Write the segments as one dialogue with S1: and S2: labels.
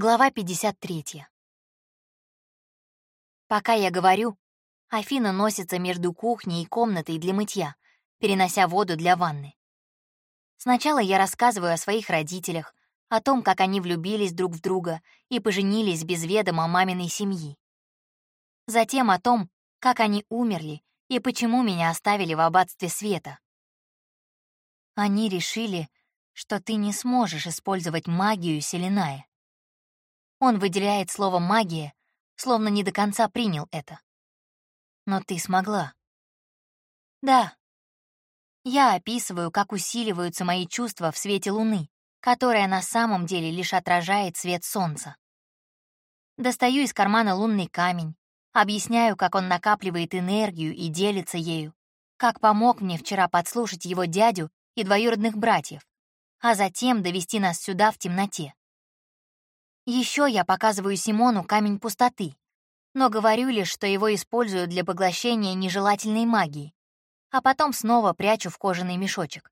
S1: Глава 53. Пока я говорю, Афина носится между кухней и комнатой для мытья, перенося воду для ванны. Сначала я рассказываю о своих родителях, о том, как они влюбились друг в друга и поженились без ведома маминой семьи. Затем о том, как они умерли и почему меня оставили в аббатстве света. Они решили, что ты не сможешь использовать магию Селеная. Он выделяет слово «магия», словно не до конца принял это. Но ты смогла. Да. Я описываю, как усиливаются мои чувства в свете луны, которая на самом деле лишь отражает свет солнца. Достаю из кармана лунный камень, объясняю, как он накапливает энергию и делится ею, как помог мне вчера подслушать его дядю и двоюродных братьев, а затем довести нас сюда в темноте. Еще я показываю Симону камень пустоты, но говорю лишь, что его использую для поглощения нежелательной магии, а потом снова прячу в кожаный мешочек.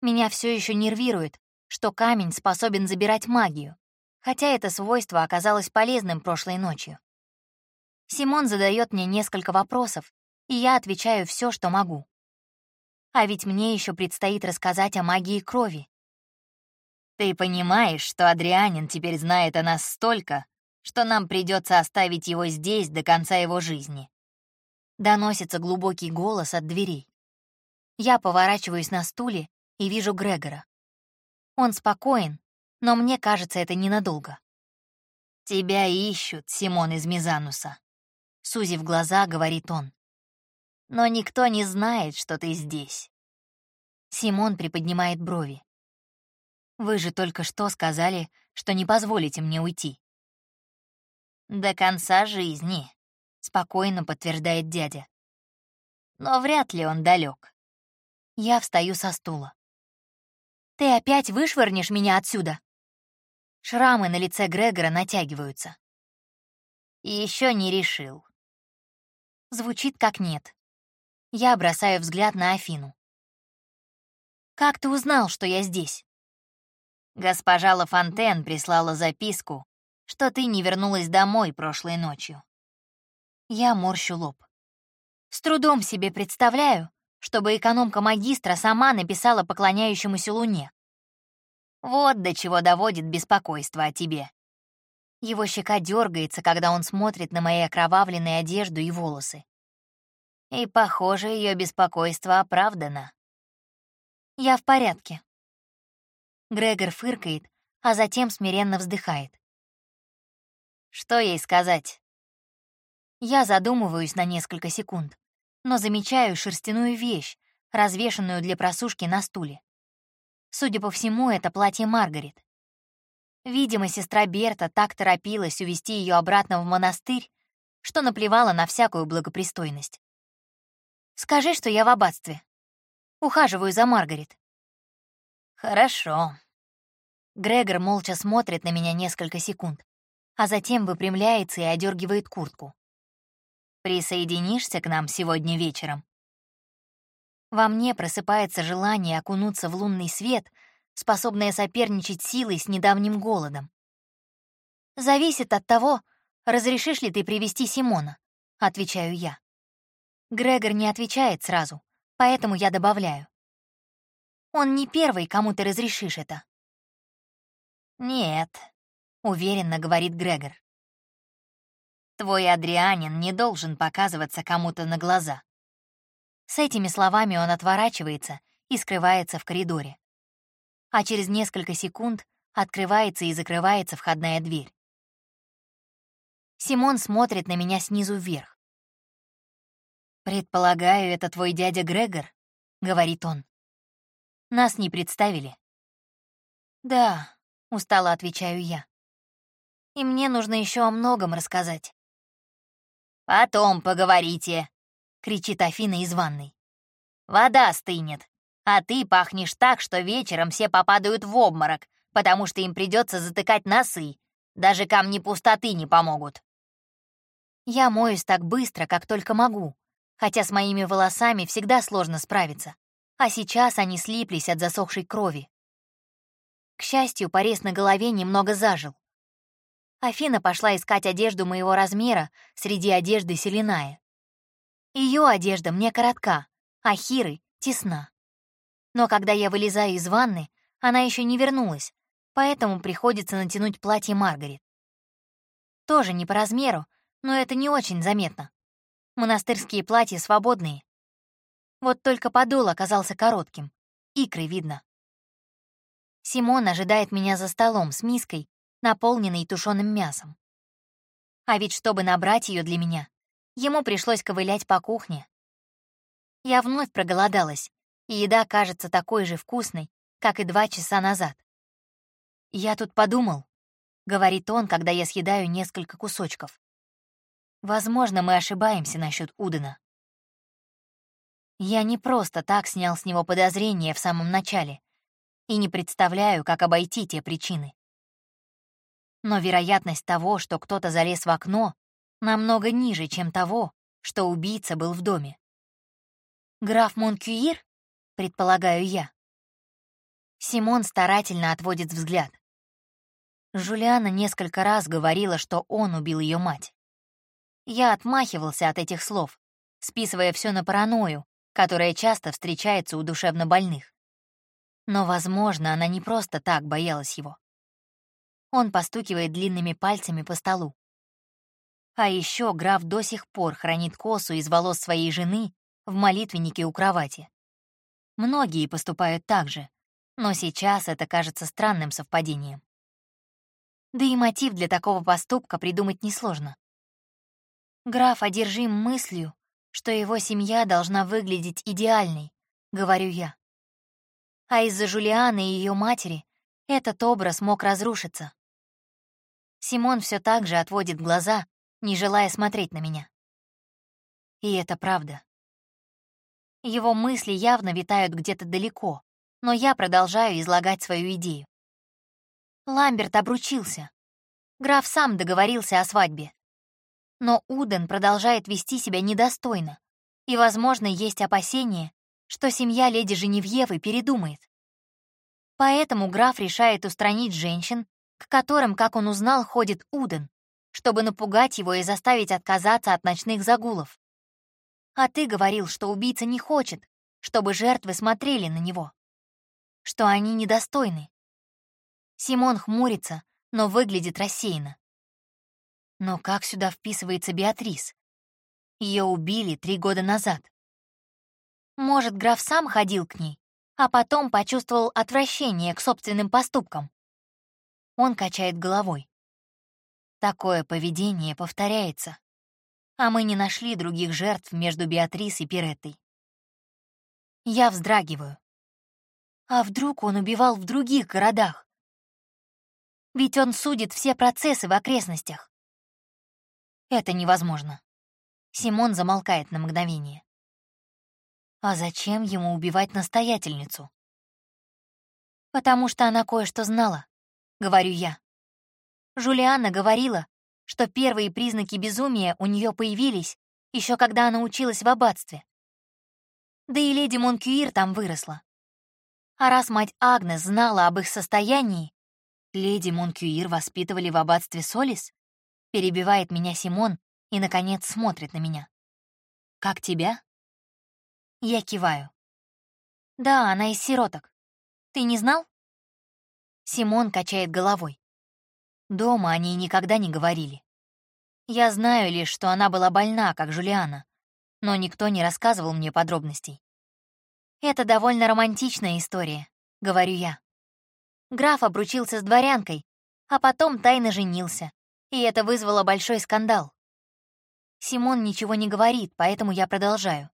S1: Меня все еще нервирует, что камень способен забирать магию, хотя это свойство оказалось полезным прошлой ночью. Симон задает мне несколько вопросов, и я отвечаю все, что могу. А ведь мне еще предстоит рассказать о магии крови, ты понимаешь, что Адрианин теперь знает о нас столько, что нам придется оставить его здесь до конца его жизни. Доносится глубокий голос от дверей. Я поворачиваюсь на стуле и вижу Грегора. Он спокоен, но мне кажется, это ненадолго. «Тебя ищут, Симон из Мизануса», — сузив глаза, говорит он. «Но никто не знает, что ты здесь». Симон приподнимает брови. Вы же только что сказали, что не позволите мне уйти». «До конца жизни», — спокойно подтверждает дядя. «Но вряд ли он далек. Я встаю со стула. «Ты опять вышвырнешь меня отсюда?» Шрамы на лице Грегора натягиваются. Еще не решил. Звучит как нет. Я бросаю взгляд на Афину. «Как ты узнал, что я здесь?» Госпожа Лафонтен прислала записку, что ты не вернулась домой прошлой ночью. Я морщу лоб. С трудом себе представляю, чтобы экономка магистра сама написала поклоняющемуся луне. Вот до чего доводит беспокойство о тебе. Его щека дергается, когда он смотрит на мои окровавленные одежду и волосы. И, похоже, ее беспокойство оправдано. Я в порядке. Грегор фыркает, а затем смиренно вздыхает. Что ей сказать? Я задумываюсь на несколько секунд, но замечаю шерстяную вещь, развешанную для просушки на стуле. Судя по всему, это платье Маргарет. Видимо, сестра Берта так торопилась увести ее обратно в монастырь, что наплевала на всякую благопристойность. «Скажи, что я в аббатстве. Ухаживаю за Маргарет. «Хорошо». Грегор молча смотрит на меня несколько секунд, а затем выпрямляется и одергивает куртку. «Присоединишься к нам сегодня вечером?» Во мне просыпается желание окунуться в лунный свет, способное соперничать силой с недавним голодом. «Зависит от того, разрешишь ли ты привести Симона», — отвечаю я. Грегор не отвечает сразу, поэтому я добавляю. Он не первый, кому ты разрешишь это». «Нет», — уверенно говорит Грегор. «Твой Адрианин не должен показываться кому-то на глаза». С этими словами он отворачивается и скрывается в коридоре. А через несколько секунд открывается и закрывается входная дверь. Симон смотрит на меня снизу вверх. «Предполагаю, это твой дядя Грегор?» — говорит он. Нас не представили». «Да», — устало отвечаю я. «И мне нужно еще о многом рассказать». «Потом поговорите», — кричит Афина из ванной. «Вода стынет, а ты пахнешь так, что вечером все попадают в обморок, потому что им придется затыкать носы. Даже камни пустоты не помогут». Я моюсь так быстро, как только могу, хотя с моими волосами всегда сложно справиться а сейчас они слиплись от засохшей крови. К счастью, порез на голове немного зажил, Афина пошла искать одежду моего размера среди одежды Селиная. Ее одежда мне коротка, а Хиры тесна. Но когда я вылезаю из ванны, она еще не вернулась, поэтому приходится натянуть платье Маргарет. Тоже не по размеру, но это не очень заметно. Монастырские платья свободные. Вот только подол оказался коротким, икры видно. Симон ожидает меня за столом с миской, наполненной тушеным мясом. А ведь чтобы набрать ее для меня, ему пришлось ковылять по кухне. Я вновь проголодалась, и еда кажется такой же вкусной, как и два часа назад. «Я тут подумал», — говорит он, когда я съедаю несколько кусочков. «Возможно, мы ошибаемся насчет Удена. Я не просто так снял с него подозрения в самом начале и не представляю, как обойти те причины. Но вероятность того, что кто-то залез в окно, намного ниже, чем того, что убийца был в доме. «Граф Монкюир?» — предполагаю я. Симон старательно отводит взгляд. Жулиана несколько раз говорила, что он убил ее мать. Я отмахивался от этих слов, списывая все на паранойю, которая часто встречается у душевнобольных. Но, возможно, она не просто так боялась его. Он постукивает длинными пальцами по столу. А еще граф до сих пор хранит косу из волос своей жены в молитвеннике у кровати. Многие поступают так же, но сейчас это кажется странным совпадением. Да и мотив для такого поступка придумать несложно. Граф одержим мыслью, что его семья должна выглядеть идеальной, говорю я а из-за Жулианы и ее матери этот образ мог разрушиться. Симон все так же отводит глаза, не желая смотреть на меня. И это правда. Его мысли явно витают где-то далеко, но я продолжаю излагать свою идею. Ламберт обручился. Граф сам договорился о свадьбе. Но Уден продолжает вести себя недостойно, и, возможно, есть опасение, что семья леди Женевьевы передумает. Поэтому граф решает устранить женщин, к которым, как он узнал, ходит Уден, чтобы напугать его и заставить отказаться от ночных загулов. А ты говорил, что убийца не хочет, чтобы жертвы смотрели на него. Что они недостойны. Симон хмурится, но выглядит рассеянно. Но как сюда вписывается Беатрис? Ее убили три года назад. Может, граф сам ходил к ней, а потом почувствовал отвращение к собственным поступкам. Он качает головой. Такое поведение повторяется, а мы не нашли других жертв между Беатрис и Пиреттой. Я вздрагиваю. А вдруг он убивал в других городах? Ведь он судит все процессы в окрестностях. Это невозможно. Симон замолкает на мгновение. А зачем ему убивать настоятельницу? Потому что она кое-что знала, говорю я. Жулиана говорила, что первые признаки безумия у нее появились еще когда она училась в аббатстве. Да и леди Монкюир там выросла. А раз мать Агнес знала об их состоянии, леди Монкюир воспитывали в аббатстве Солис, перебивает меня Симон и, наконец, смотрит на меня. «Как тебя?» Я киваю. «Да, она из сироток. Ты не знал?» Симон качает головой. Дома они никогда не говорили. Я знаю лишь, что она была больна, как Жулиана, но никто не рассказывал мне подробностей. «Это довольно романтичная история», — говорю я. Граф обручился с дворянкой, а потом тайно женился, и это вызвало большой скандал. Симон ничего не говорит, поэтому я продолжаю.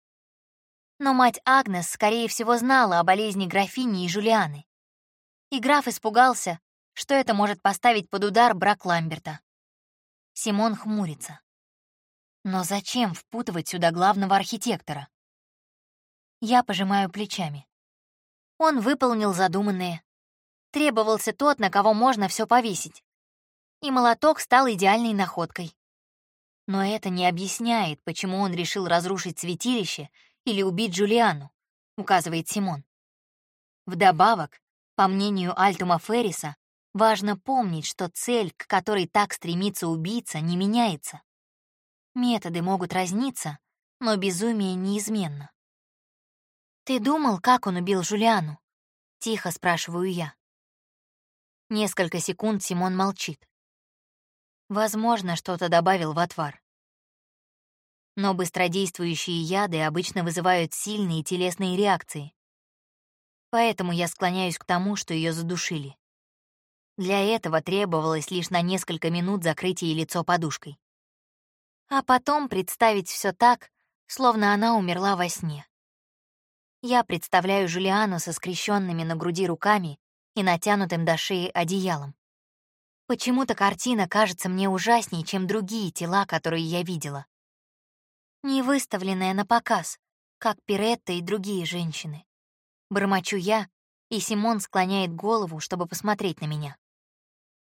S1: Но мать Агнес, скорее всего, знала о болезни графини и Жулианы. И граф испугался, что это может поставить под удар брак Ламберта. Симон хмурится. Но зачем впутывать сюда главного архитектора? Я пожимаю плечами. Он выполнил задуманное. Требовался тот, на кого можно все повесить. И молоток стал идеальной находкой. Но это не объясняет, почему он решил разрушить святилище или убить Джулиану, указывает Симон. Вдобавок, по мнению Альтума Ферриса, Важно помнить, что цель, к которой так стремится убийца, не меняется. Методы могут разниться, но безумие неизменно. «Ты думал, как он убил Жулиану?» — тихо спрашиваю я. Несколько секунд Симон молчит. Возможно, что-то добавил в отвар. Но быстродействующие яды обычно вызывают сильные телесные реакции. Поэтому я склоняюсь к тому, что ее задушили. Для этого требовалось лишь на несколько минут закрыть ей лицо подушкой. А потом представить все так, словно она умерла во сне. Я представляю Жулиану со скрещенными на груди руками и натянутым до шеи одеялом. Почему-то картина кажется мне ужаснее, чем другие тела, которые я видела. Не выставленная на показ, как Пиретта и другие женщины. Бормочу я, и Симон склоняет голову, чтобы посмотреть на меня.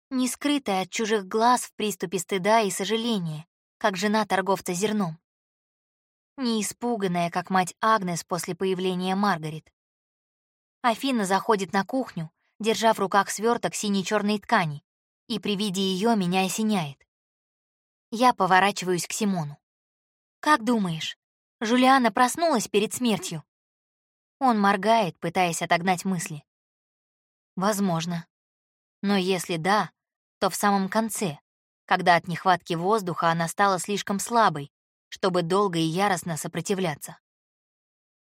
S1: Не скрытая от чужих глаз в приступе стыда и сожаления, как жена торговца зерном. Не испуганная, как мать Агнес после появления Маргарет. Афина заходит на кухню, держа в руках сверток синей-черной ткани, и при виде ее меня осеняет. Я поворачиваюсь к Симону. «Как думаешь, Жулиана проснулась перед смертью?» Он моргает, пытаясь отогнать мысли. «Возможно. Но если да, то в самом конце, когда от нехватки воздуха она стала слишком слабой, чтобы долго и яростно сопротивляться.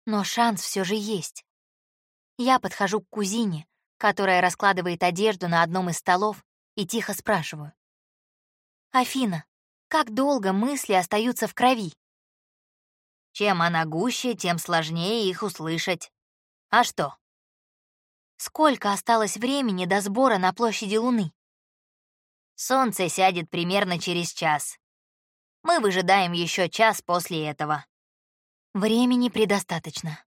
S1: Но шанс все же есть. Я подхожу к кузине, которая раскладывает одежду на одном из столов, и тихо спрашиваю. «Афина, как долго мысли остаются в крови?» Чем она гуще, тем сложнее их услышать. А что? Сколько осталось времени до сбора на площади Луны? Солнце сядет примерно через час. Мы выжидаем еще час после этого. Времени предостаточно.